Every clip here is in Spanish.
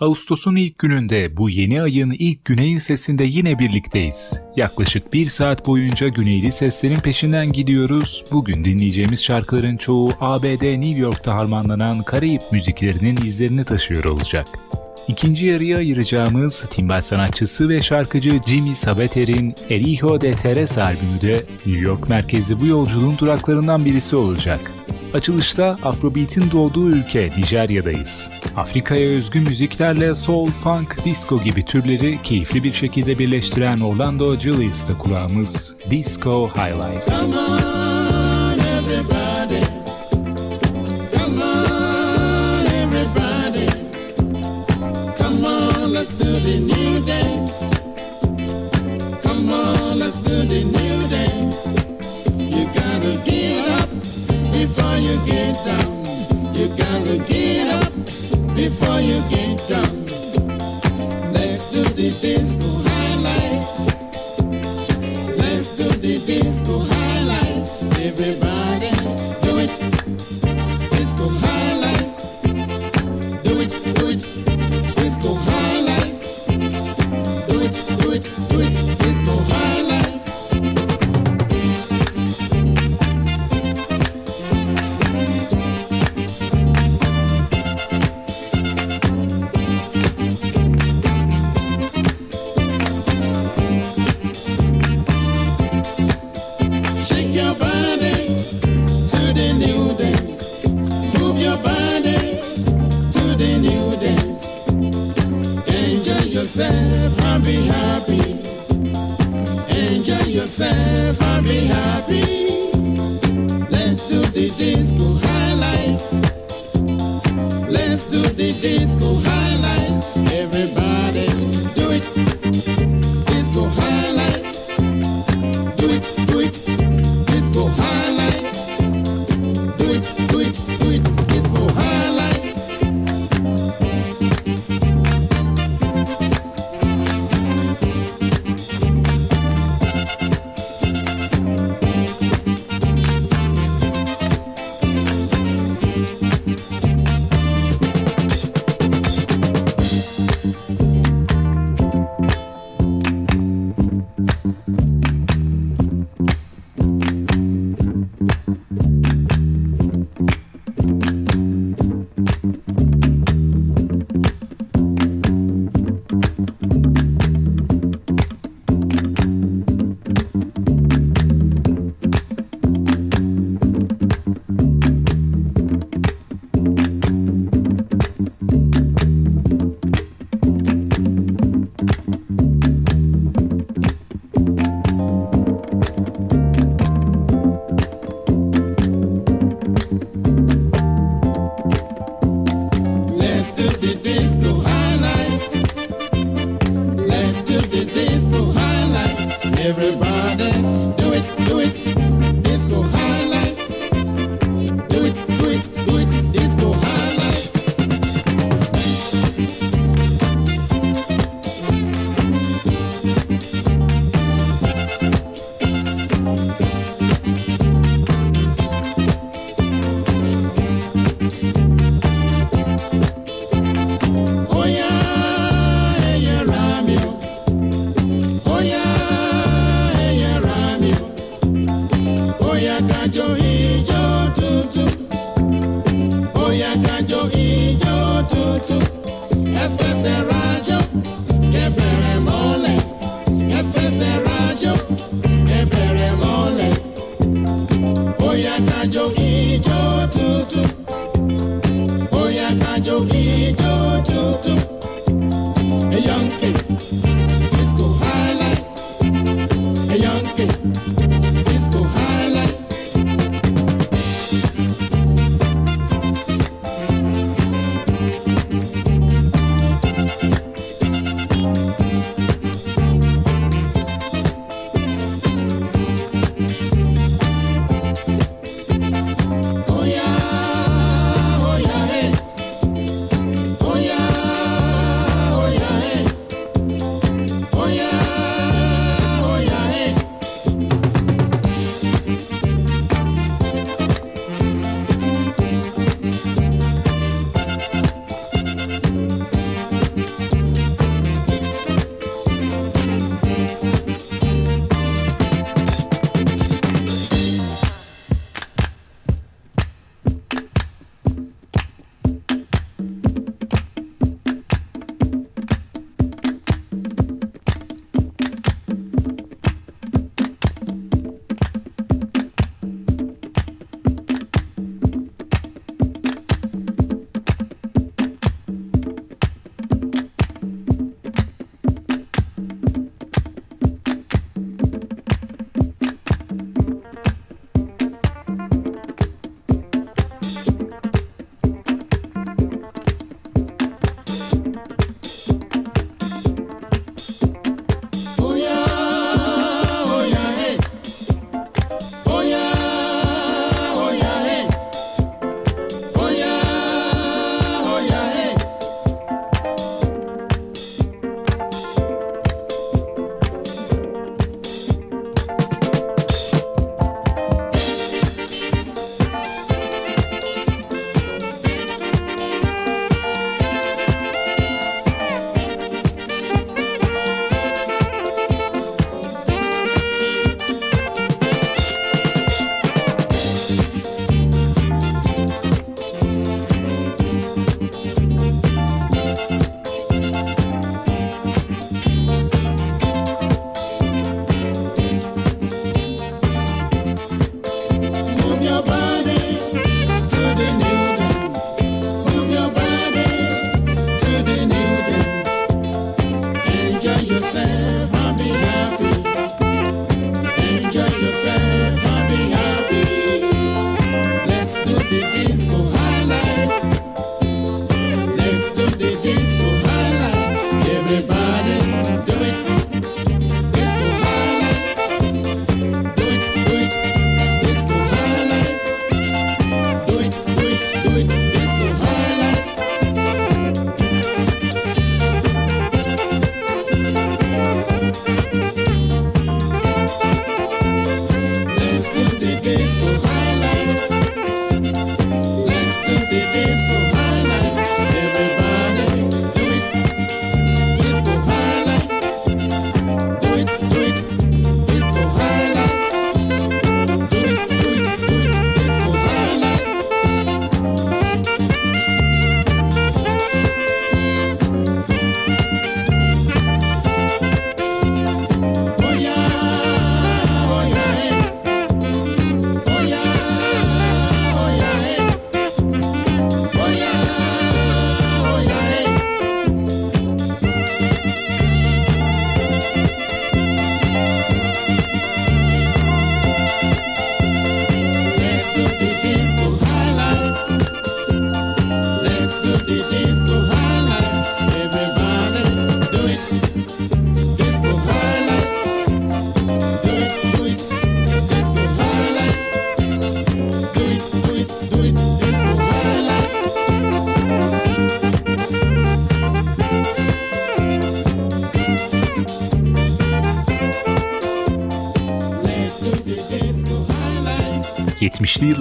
Ağustos'un ilk gününde bu yeni ayın ilk güneyin sesinde yine birlikteyiz. Yaklaşık bir saat boyunca güneyli seslerin peşinden gidiyoruz. Bugün dinleyeceğimiz şarkıların çoğu ABD New York'ta harmanlanan Karayip müziklerinin izlerini taşıyor olacak. İkinci yarıya ayıracağımız timbal sanatçısı ve şarkıcı Jimmy Sabater'in El Hijo de Teresa albümü de New York merkezli bu yolculuğun duraklarından birisi olacak. Açılışta Afrobeat'in doğduğu ülke Nijerya'dayız. Afrika'ya özgü müziklerle soul, funk, disco gibi türleri keyifli bir şekilde birleştiren Orlando Julius'ta kulağımız Disco High Life. Come on, Let's do the disco highlight. The disco highlight, everybody do it. Disco highlight, do it, do it. Disco highlight, do it, do it.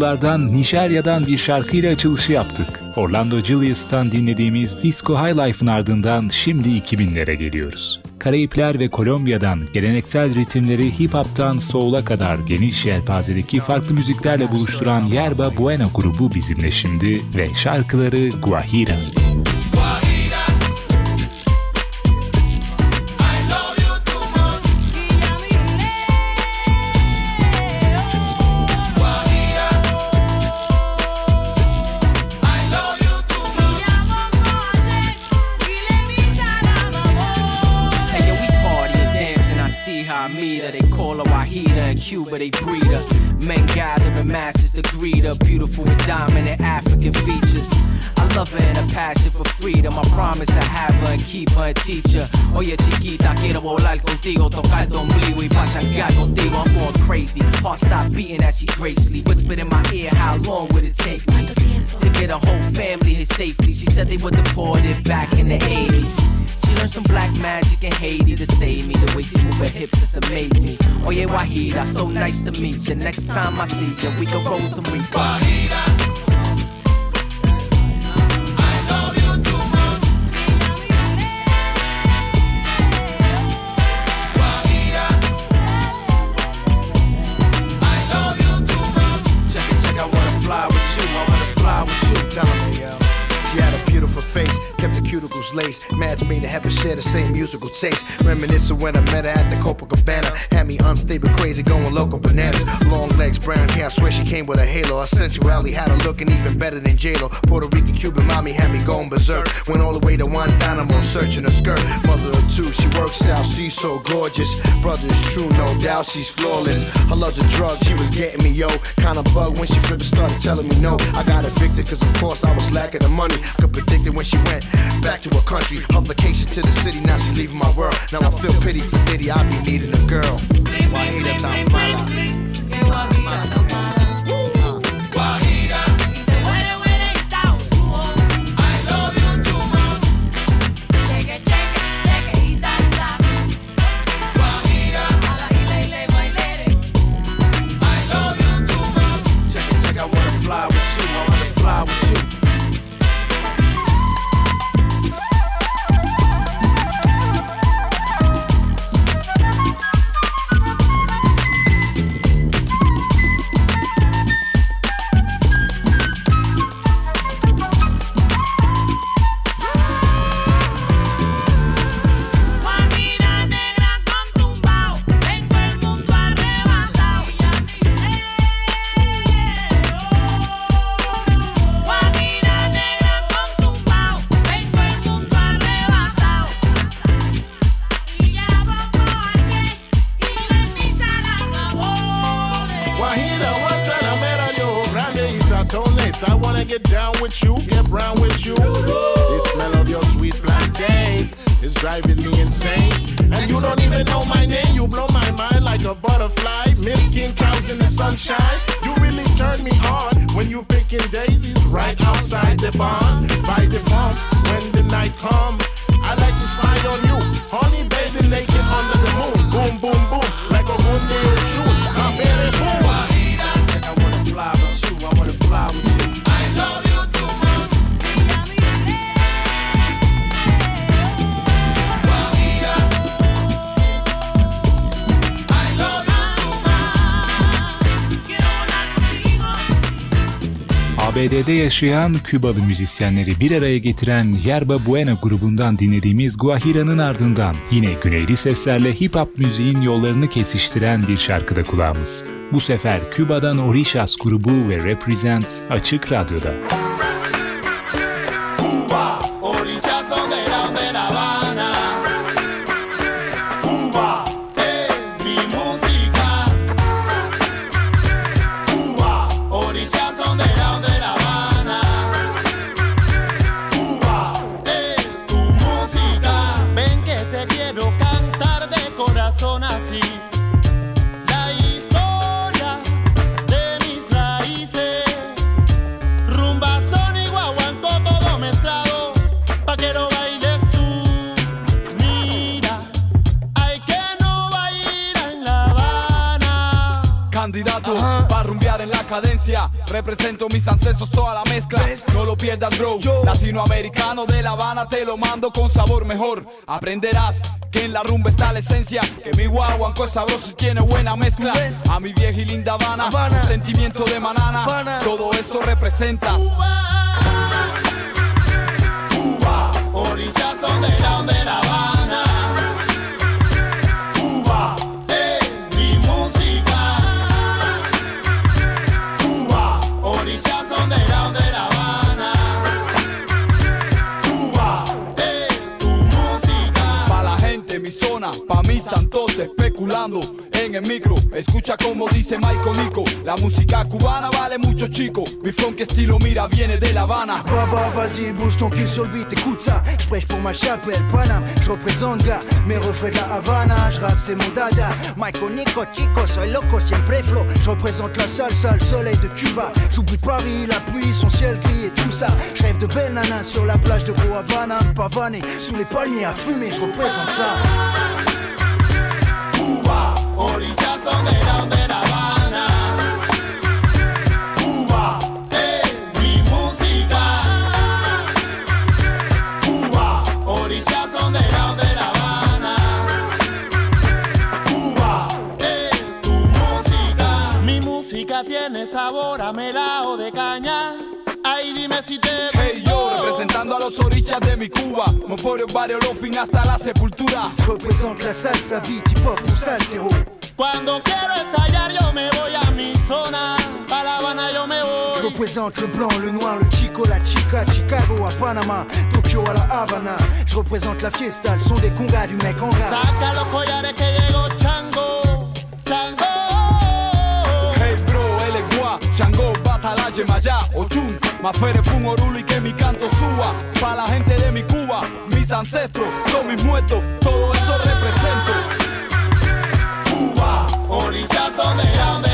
70'li yıllardan Nijerya'dan bir şarkıyla açılışı yaptık. Orlando Julius'tan dinlediğimiz Disco High Life'ın ardından şimdi 2000'lere geliyoruz. Karayipler ve Kolombiya'dan geleneksel ritimleri hip hop'tan soul'a kadar geniş yelpazedeki farklı müziklerle buluşturan Yerba Buena grubu bizimle şimdi ve şarkıları Guajira. Cuba, keep her and teach her. Oye, chiquita, quiero volar contigo. Tocar tu ombligo y pachangar contigo. I'm going crazy. Heart stop beating as she gracefully whispered in my ear. How long would it take me to get a whole family here safely? She said they were deported back in the 80s. She learned some black magic in Haiti to save me. The way she move her hips just amaze me. Oh yeah, Wahida, so nice to meet you. Next time I see you, we can roll some reef. Wahida. Laced. Match made to have us share the same musical taste. Reminiscing when I met her at the Copacabana. Had me unstable, crazy, going local bananas. Long legs, brown hair, I swear she came with a halo. Her sensuality had her looking even better than JLo. Puerto Rican, Cuban mommy had me going berserk. Went all the way to Guantanamo, searching her skirt. Mother of two, she works out, she's so gorgeous. Brother's true, no doubt, she's flawless. Her love's a drug, she was getting me, yo. Kinda bug when she flipped started telling me no. I got evicted, cause of course I was lacking the money. I could predict it when she went back to her country. Her vacation to the city, now she leaving my world. Now I feel pity for Diddy, I be needing a girl. Why Wahida Tamala. ABD'de yaşayan Kübalı müzisyenleri bir araya getiren Yerba Buena grubundan dinlediğimiz Guajira'nın ardından yine güneyli seslerle hip hop müziğin yollarını kesiştiren bir şarkıda kulağımız. Bu sefer Küba'dan Orishas grubu ve Represent Açık Radyo'da. Pierdas, bro. Latinoamericano de La Habana, te lo mando con sabor mejor. Aprenderás que en la rumba está la esencia. Que mi guaguanco es sabroso y tiene buena mezcla. A mi vieja y linda Habana, un sentimiento de manana. Todo eso representa. Cuba, orillas son de la, de la Habana. En el micro. Escucha como dice Michael Nico. La música cubana vale mucho, chico. Mi funk estilo, mira, viene de La Habana. Baba, vas-y, bouge ton cul sur le beat, écoute ça. Pour ma chapelle, Paname, je représente gars. Mes refrains de la Havana, je c'est mon dada. Michael Nico, chico, soy loco, siempre flow. Je représente la salsa, le soleil de Cuba. J'oublie Paris, la pluie, son ciel gris et tout ça. Je de belles nanas sur la plage de Havana, pavané, sous les palmiers à fumer, je représente ça. Tiene sabor a melao de caña. Ay, dime si te Hey yo, gustó. representando a los orillas de mi Cuba. Moforio, barrio, fin hasta la sepultura. Représente la salsa, beat, hip hop ou salsero. Cuando quiero estallar yo me voy a mi zona. Para La Habana yo me Je voy. représente le blanc, le noir, le chico, la chica, Chicago à Panama, Tokyo à la Havana. Je représente la fiesta, le son des congas du mec en. Saca los collares que llegó Chango. Chango. Hey bro, él es guá, Shango, Batala, Yemayá, Ochun, Mafere, Fun, Orulu y que mi canto suba. Pa' la gente de mi Cuba, mis ancestros, todos mis muertos, todo Bolichas on the grande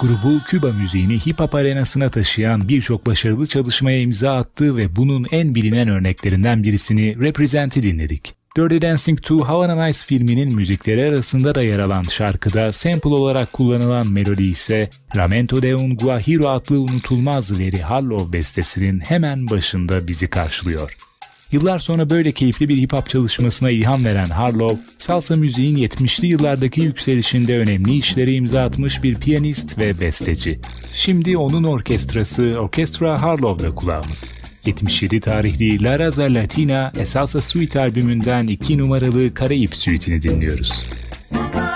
grubu Küba müziğini hip hop arenasına taşıyan birçok başarılı çalışmaya imza attı ve bunun en bilinen örneklerinden birisini Represent'i dinledik. Dirty Dancing 2 Havana Nights filminin müzikleri arasında da yer alan şarkıda sample olarak kullanılan melodi ise Lamento de un Guajiro adlı unutulmaz Larry Harlow bestesinin hemen başında bizi karşılıyor. Yıllar sonra böyle keyifli bir hip hop çalışmasına ilham veren Harlow, salsa müziğin 70'li yıllardaki yükselişinde önemli işlere imza atmış bir piyanist ve besteci. Şimdi onun orkestrası Orkestra Harlow'da kulağımız. 77 tarihli La Raza Latina Esalsa Suite albümünden 2 numaralı Karayip Suite'ini dinliyoruz. Oigan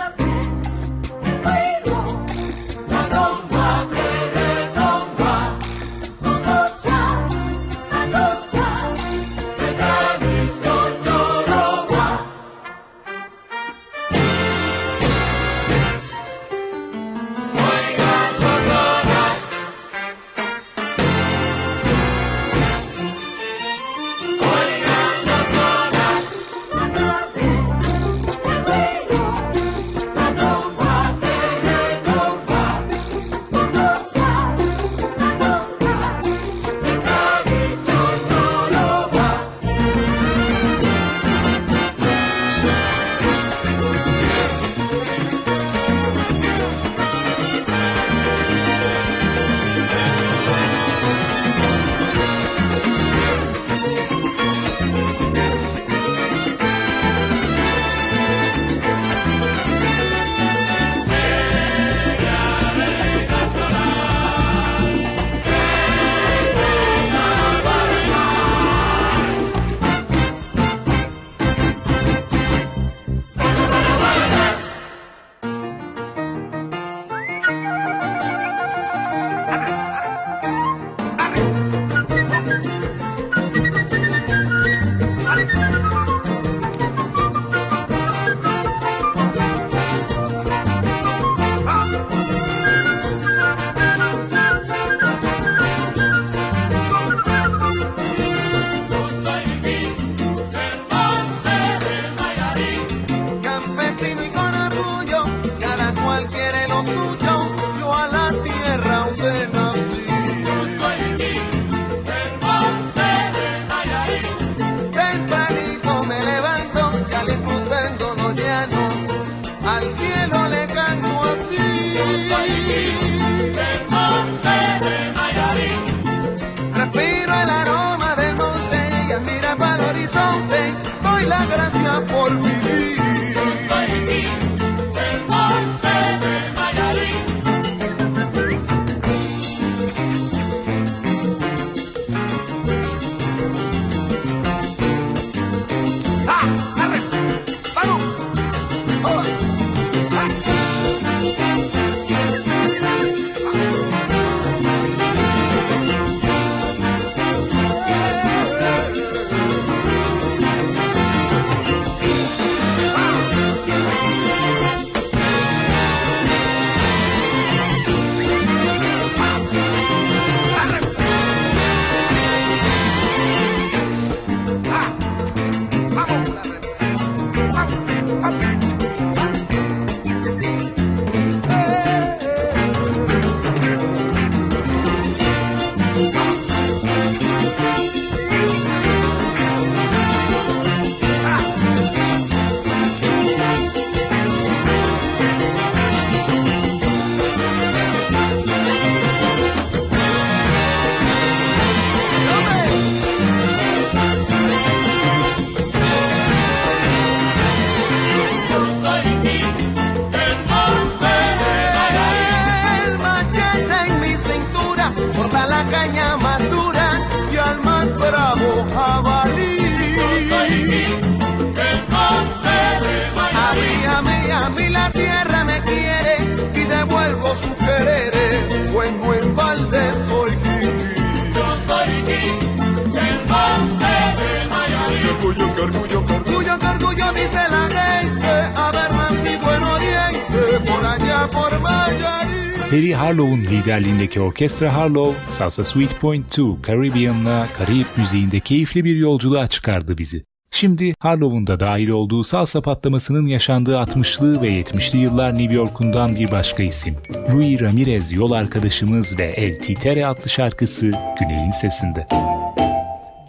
Perry Harlow'un liderliğindeki orkestra Harlow, Salsa Suite Point 2 Caribbean'la Karayip müziğinde keyifli bir yolculuğa çıkardı bizi. Şimdi Harlow'un da dahil olduğu salsa patlamasının yaşandığı 60'lı ve 70'li yıllar New York'undan bir başka isim. Louis Ramirez yol arkadaşımız ve El Titere adlı şarkısı Güney'in sesinde.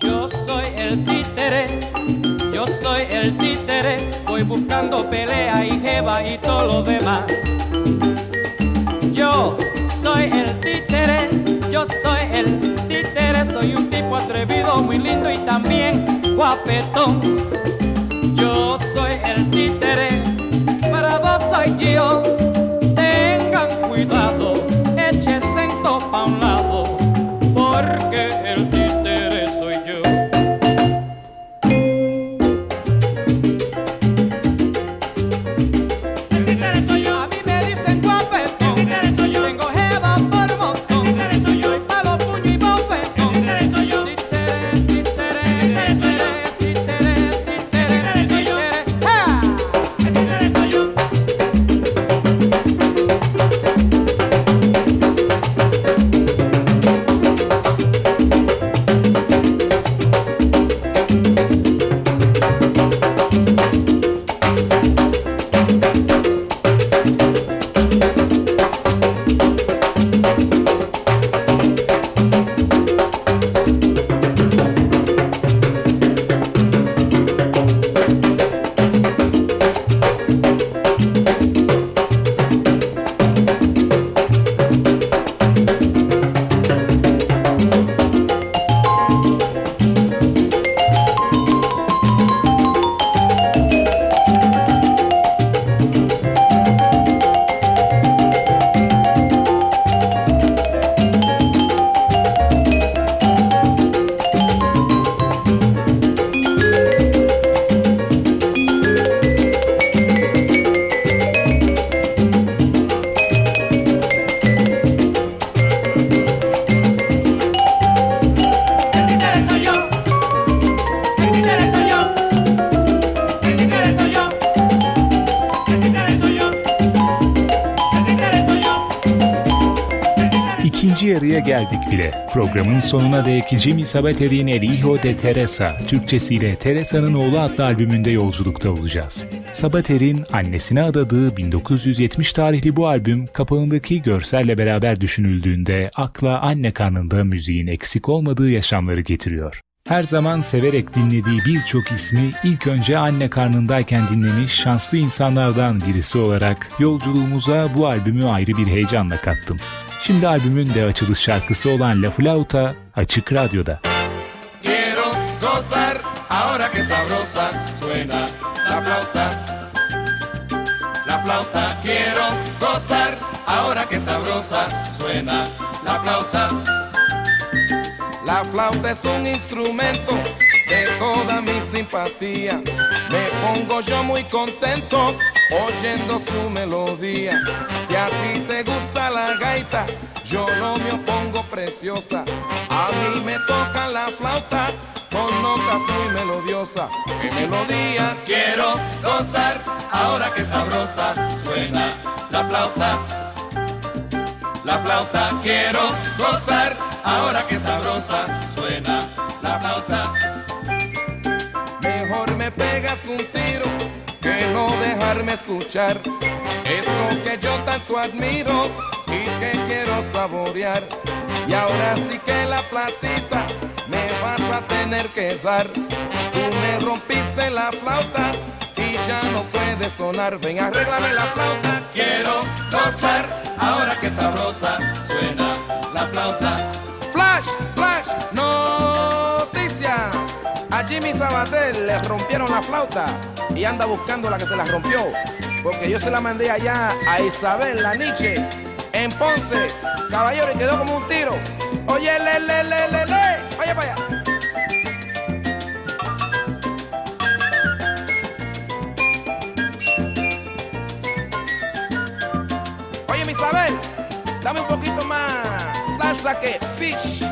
Yo soy el títere, yo soy el títere, voy buscando pelea y jeva y todo lo demás. Yo soy el títere, yo soy el títere, soy un tipo atrevido, muy lindo y también guapetón. Yo soy el títere, para vos soy yo. Tengan cuidado, Programın sonuna dek Jimmy Sabater'in El Hijo de Teresa, Türkçesiyle Teresa'nın Oğlu adlı albümünde yolculukta olacağız. Sabater'in annesine adadığı 1970 tarihli bu albüm kapağındaki görselle beraber düşünüldüğünde akla anne karnında müziğin eksik olmadığı yaşamları getiriyor. Her zaman severek dinlediği birçok ismi ilk önce anne karnındayken dinlemiş şanslı insanlardan birisi olarak yolculuğumuza bu albümü ayrı bir heyecanla kattım. Şimdi albümün de açılış şarkısı olan La Flauta açık radyoda. Quiero gozar ahora que sabrosa suena la flauta. La flauta quiero gozar ahora que sabrosa suena la flauta. La flauta es un instrumento de toda mi simpatía. Me pongo yo muy contento oyendo su melodía. Si a ti te gusta la gaita, yo no me opongo preciosa. A mí me toca la flauta con notas muy melodiosas. ¡Qué melodía quiero gozar ahora que sabrosa suena la flauta! La flauta quiero gozar ahora que sabrosa suena la flauta. Mejor me pegas un tiro que no dejarme escuchar. Que yo tanto admiro y que quiero saborear. Y ahora sí que la platita me vas a tener que dar. Tú me rompiste la flauta y ya no puede sonar. Ven, arréglame la flauta. Quiero gozar ahora que sabrosa suena la flauta. Flash, flash, noticia. A Jimmy Sabatel le rompieron la flauta y anda buscando la que se la rompió porque yo se la mandé allá a Isabel, la Nietzsche, en Ponce, caballero, y quedó como un tiro. Oye, le, le, le, le, le, oye para allá. Oye, mi Isabel, dame un poquito más salsa que fish.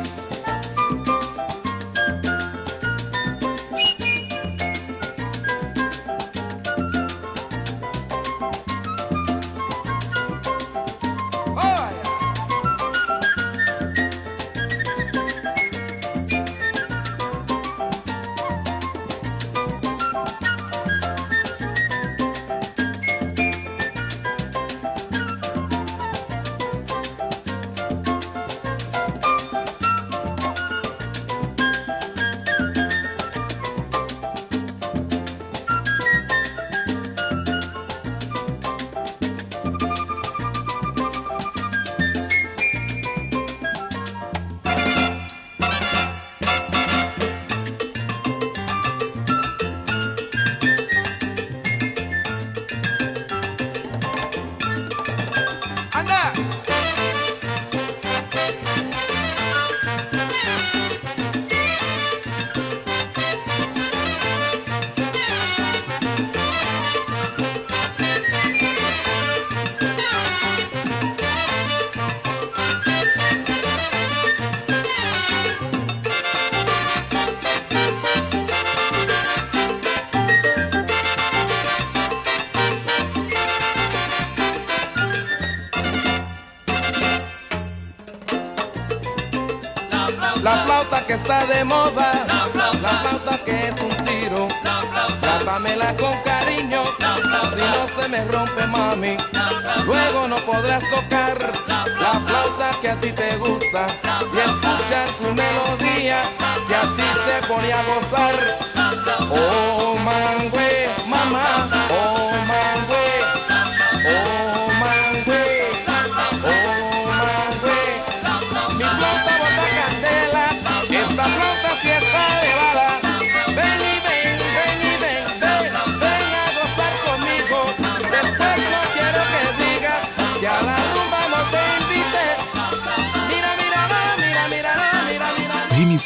Oh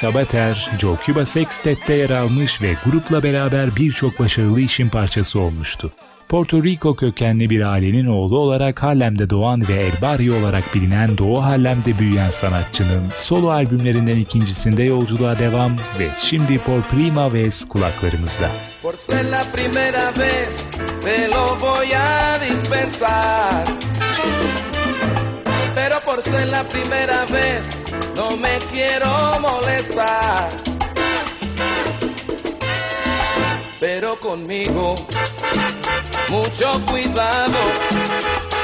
Sabater, Joe Cuba Sextet'te yer almış ve grupla beraber birçok başarılı işin parçası olmuştu. Porto Rico kökenli bir ailenin oğlu olarak Harlem'de doğan ve El Barrio olarak bilinen Doğu Harlem'de büyüyen sanatçının solo albümlerinden ikincisinde yolculuğa devam ve şimdi Por Prima Vez kulaklarımızda. Por ser la primera vez te lo voy a dispensar. Por ser la primera vez no me quiero molestar. Pero conmigo mucho cuidado,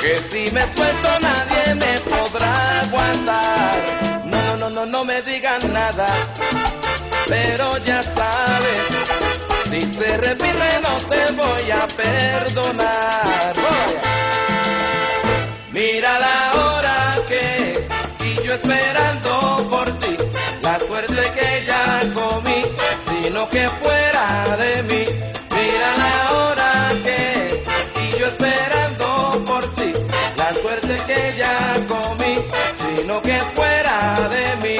que si me suelto nadie me podrá aguantar. No, no, no, no, no me digan nada, pero ya sabes. Si se repite no te voy a perdonar. Mira la hora yo esperando por ti. La suerte que ya comí, sino que fuera de mí. Mira la hora que es y yo esperando por ti. La suerte que ya comí, sino que fuera de mí.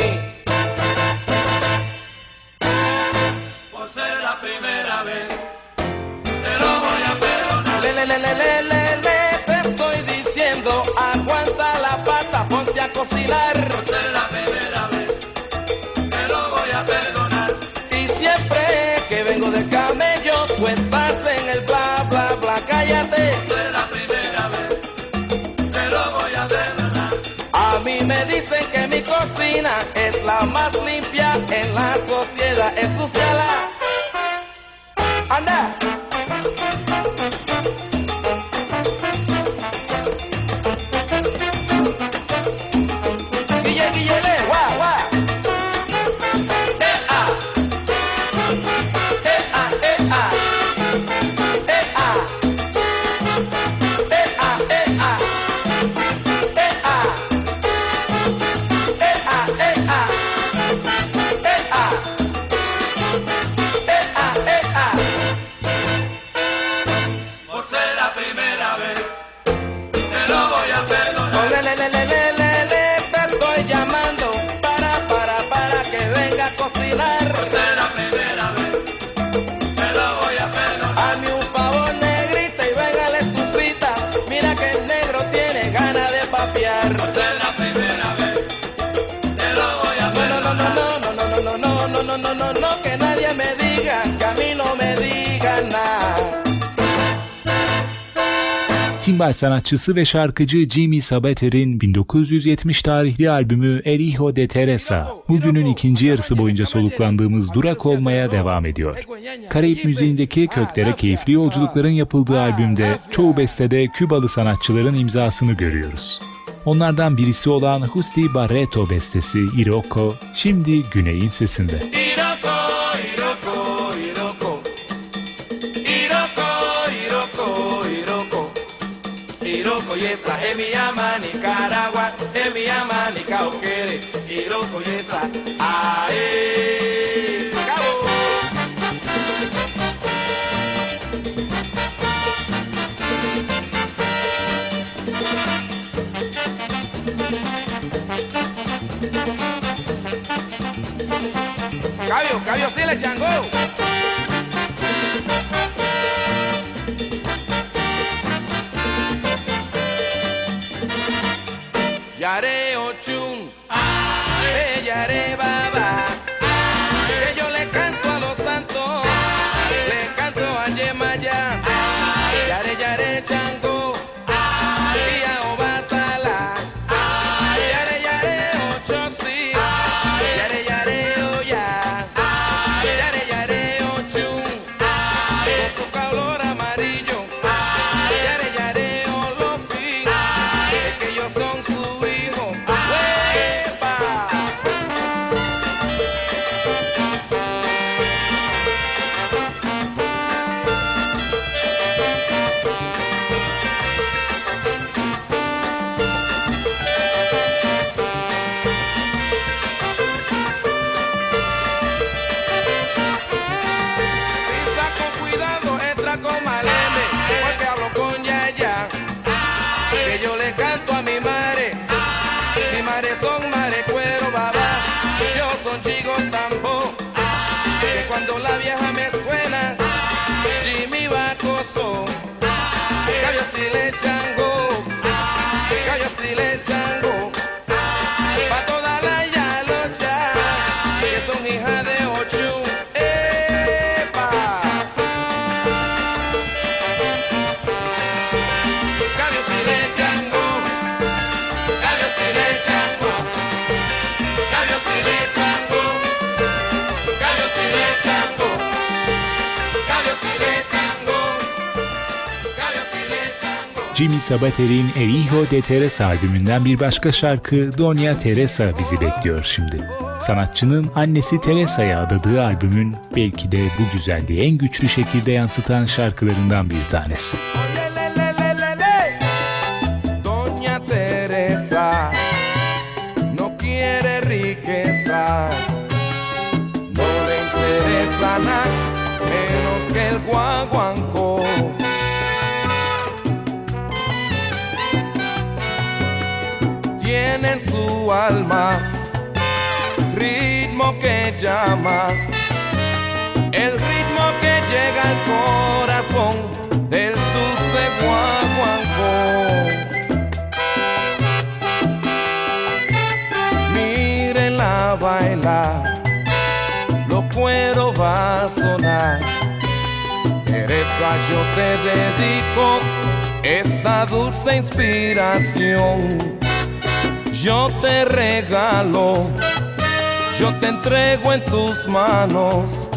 Por ser la primera vez, te lo voy a perdonar. Le, Anne! Sanatçısı ve şarkıcı Jimmy Sabater'in 1970 tarihli albümü El Hijo de Teresa, bugünün ikinci yarısı boyunca soluklandığımız durak olmaya devam ediyor. Karayip müziğindeki köklere keyifli yolculukların yapıldığı albümde çoğu bestede Kübalı sanatçıların imzasını görüyoruz. Onlardan birisi olan Husti Barreto bestesi Iroko, şimdi Güney'in sesinde. Cabio, sí le chango. Jimmy Sabater'in El Hijo de Teresa albümünden bir başka şarkı Doña Teresa bizi bekliyor şimdi. Sanatçının annesi Teresa'ya adadığı albümün belki de bu güzelliği en güçlü şekilde yansıtan şarkılarından bir tanesi. Doña Alma ritmo que llama, el ritmo que llega al corazón del dulce guaguancó. Mírenla bailar, lo cuero va a sonar. Teresa, yo te dedico esta dulce inspiración. Yo te regalo, yo te entrego en tus manos.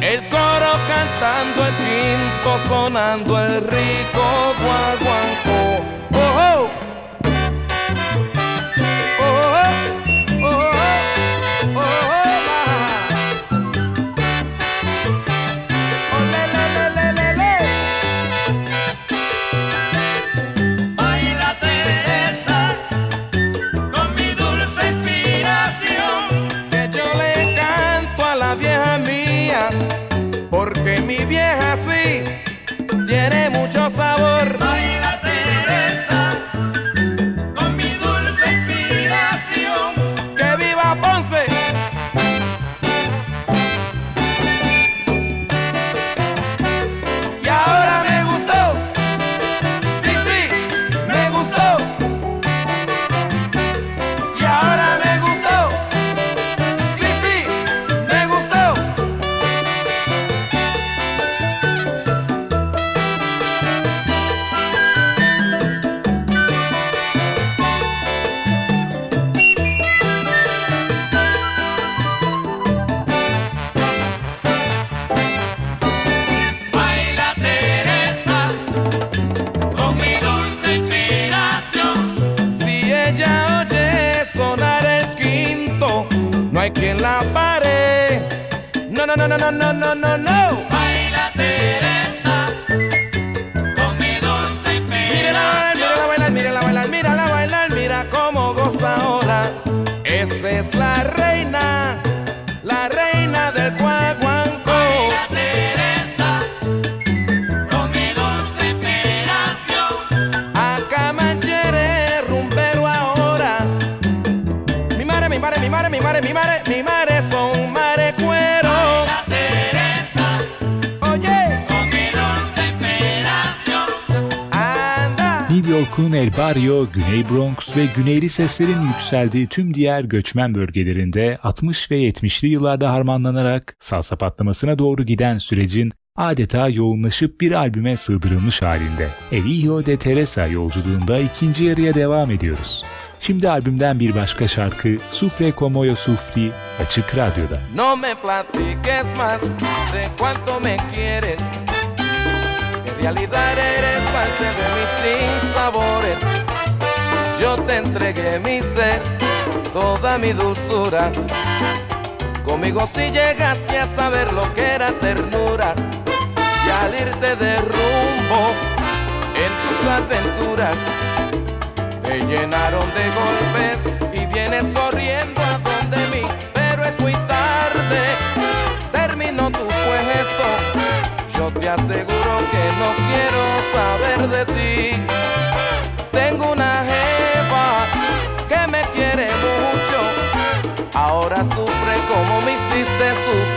El coro cantando el quinto, sonando el rico guaguancó. Barrio, Güney Bronx ve güneyli seslerin yükseldiği tüm diğer göçmen bölgelerinde 60 ve 70'li yıllarda harmanlanarak salsa patlamasına doğru giden sürecin adeta yoğunlaşıp bir albüme sığdırılmış halinde. El Hijo de Teresa yolculuğunda ikinci yarıya devam ediyoruz. Şimdi albümden bir başka şarkı Sufre Como Yo Sufri Açık Radyo'da. No me platiques más de cuánto me quieres. Realidad eres parte de mis sinsabores, yo te entregué mi ser, toda mi dulzura. Conmigo si llegaste a saber lo que era ternura y al irte de rumbo en tus aventuras te llenaron de golpes y vienes corriendo a donde mí, pero es muy tarde. Aseguro que no quiero saber de ti. Tengo una jeva que me quiere mucho, ahora sufre como me hiciste sufrir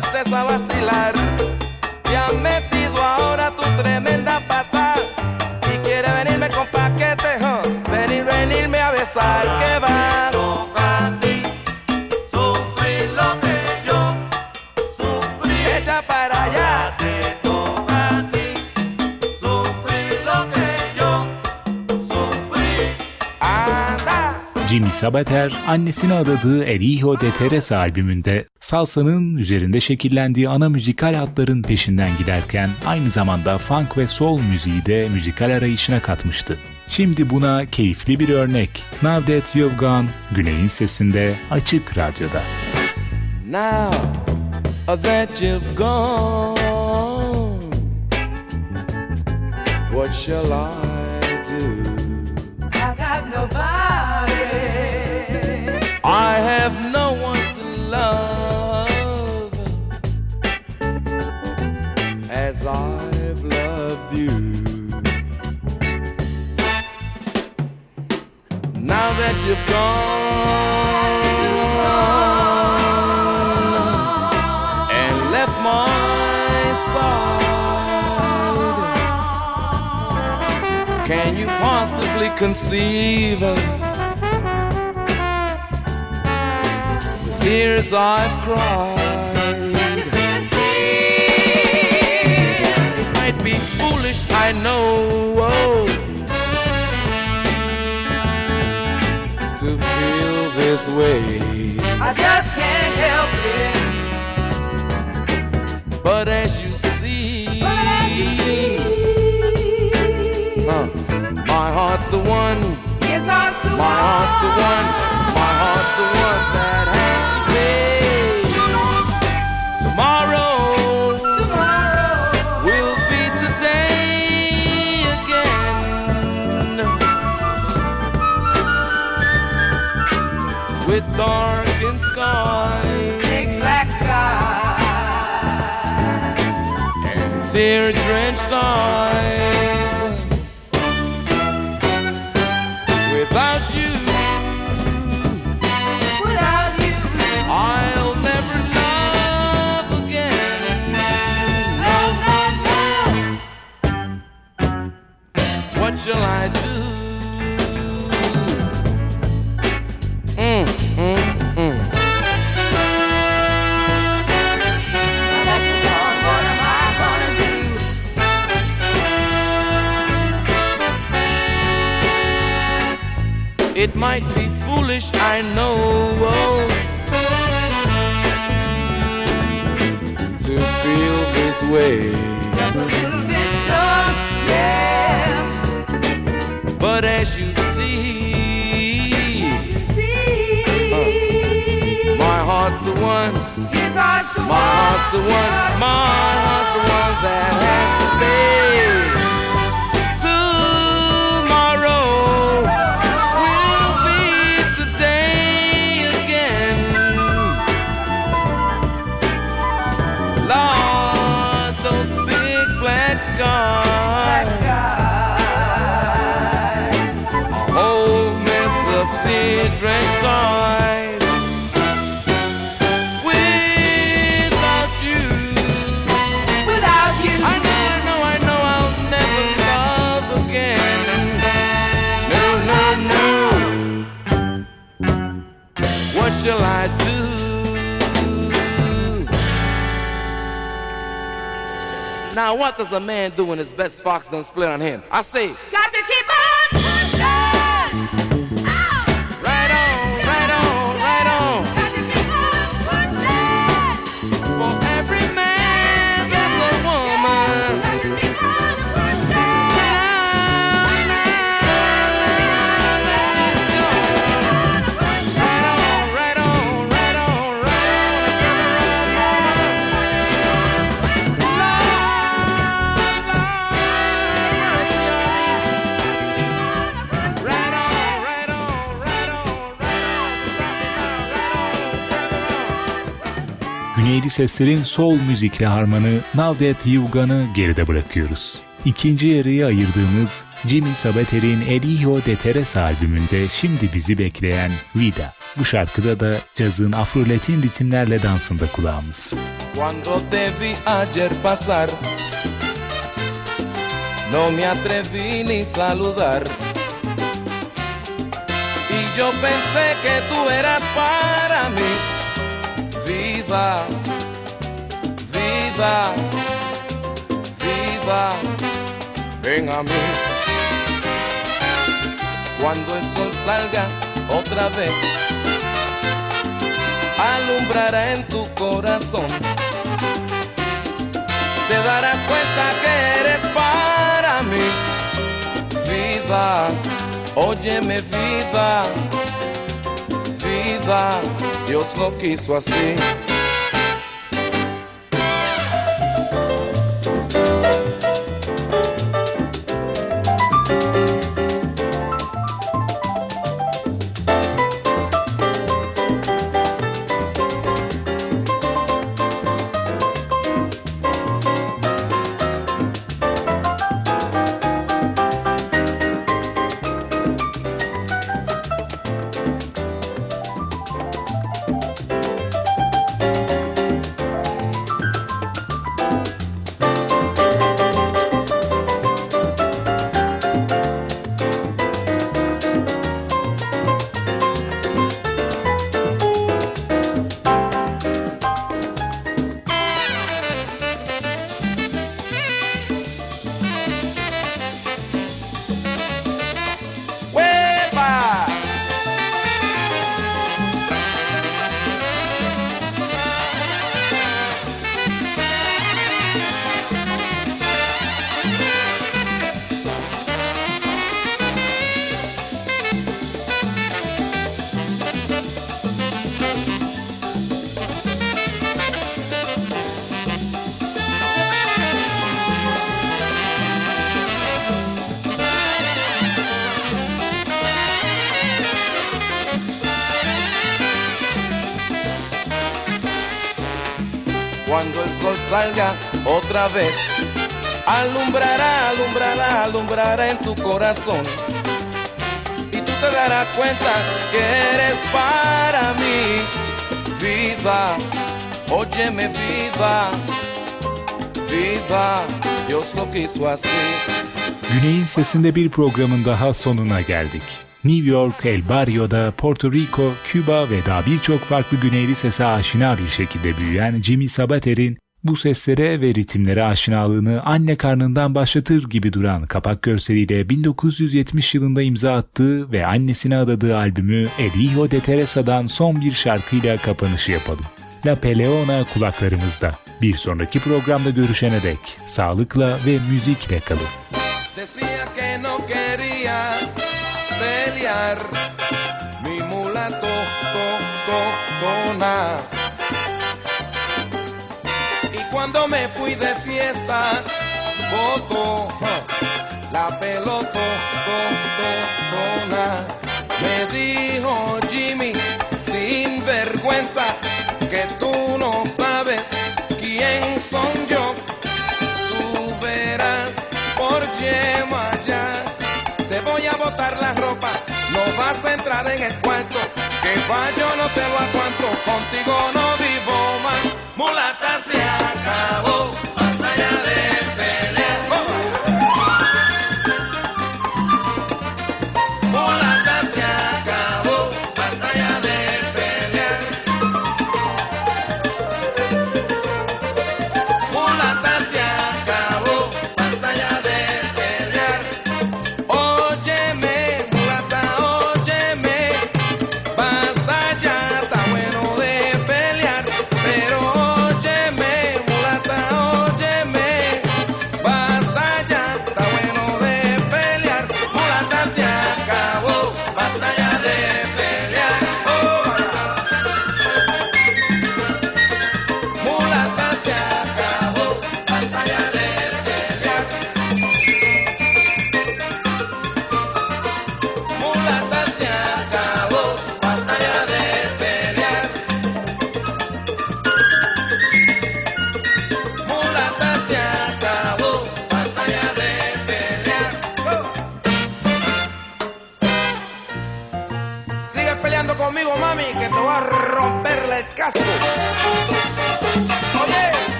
saliste a vacilar. Sabater, annesine adadığı El de Teresa albümünde salsanın üzerinde şekillendiği ana müzikal hatların peşinden giderken aynı zamanda funk ve soul müziği de müzikal arayışına katmıştı. Şimdi buna keyifli bir örnek. Now That You've Gone, Güney'in sesinde Açık Radyo'da. Now that you've gone, what shall I you've gone and left my side, can you possibly conceive of the tears I've cried? It might be foolish, I know, way. I just tear-drenched eyes. The one, my heart's the one that has to pay. Now, what does a man do when his best fox don't split on him? I say, got to keep Güneyli seslerin sol müzikli harmanı Navdet Yugan'ı geride bırakıyoruz. İkinci yarıya ayırdığımız Jimmy Sabater'in El Hijo de Teresa albümünde şimdi bizi bekleyen Vida. Bu şarkıda da cazın afro-latin ritimlerle dansında kulağımız. Cuando te vi ayer pasar, no me atreví ni saludar. Y yo pensé que tú eras para mí. Viva, viva, viva, ven a mí. Cuando el sol salga otra vez, alumbrará en tu corazón. Te darás cuenta que eres para mí. Vida, óyeme vida, vida, Dios lo quiso así. Salga otra vez, alumbrará, alumbrará, alumbrará en tu corazón. Y tú te darás cuenta que eres para mí vida. Óyeme vida, vida. Dios lo quiso así. Güney'in Sesinde bir programın daha sonuna geldik. New York, El Barrio'da Porto Rico, Küba ve daha birçok farklı güneyli sese aşina bir şekilde büyüyen Jimmy Sabater'in bu seslere ve ritimlere aşinalığını anne karnından başlatır gibi duran kapak görseliyle 1970 yılında imza attığı ve annesine adadığı albümü El Hijo de Teresa'dan son bir şarkıyla kapanışı yapalım. La Peleona kulaklarımızda. Bir sonraki programda görüşene dek sağlıkla ve müzikle kalın. Decía que no quería pelear mi mulato to, to, tona. Cuando me fui de fiesta, voto la pelota. Me dijo Jimmy, sin vergüenza, que tú no sabes quién son yo. Tú verás por ya Te voy a botar la ropa, no vas a entrar en el cuarto. Que yo no te lo aguanto, contigo no vivo más. Mulata